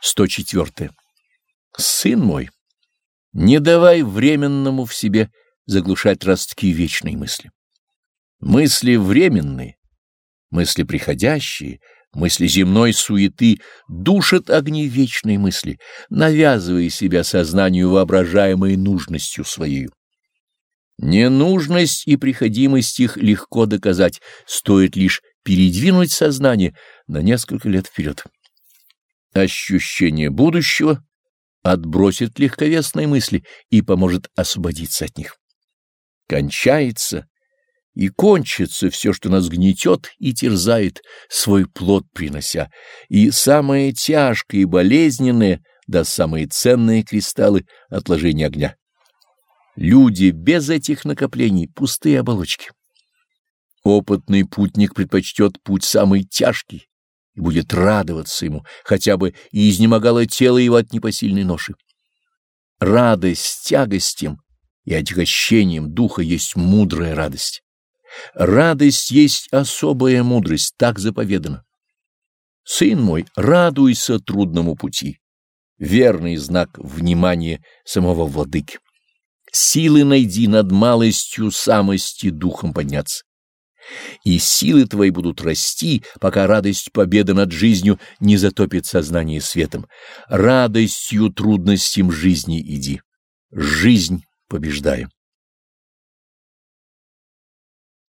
104. Сын мой, не давай временному в себе заглушать ростки вечной мысли. Мысли временные, мысли приходящие, мысли земной суеты душат огни вечной мысли, навязывая себя сознанию воображаемой нужностью своей. Ненужность и приходимость их легко доказать, стоит лишь передвинуть сознание на несколько лет вперед. Ощущение будущего отбросит легковесные мысли и поможет освободиться от них. Кончается и кончится все, что нас гнетет и терзает, свой плод принося, и самое тяжкое и болезненное да самые ценные кристаллы отложения огня. Люди без этих накоплений — пустые оболочки. Опытный путник предпочтет путь самый тяжкий, и будет радоваться ему, хотя бы и изнемогало тело его от непосильной ноши. Радость тягостям и отягощением духа есть мудрая радость. Радость есть особая мудрость, так заповедано. Сын мой, радуйся трудному пути. Верный знак внимания самого владыки. Силы найди над малостью самости духом подняться и силы твои будут расти, пока радость победы над жизнью не затопит сознание светом. Радостью трудностям жизни иди. Жизнь побеждаем.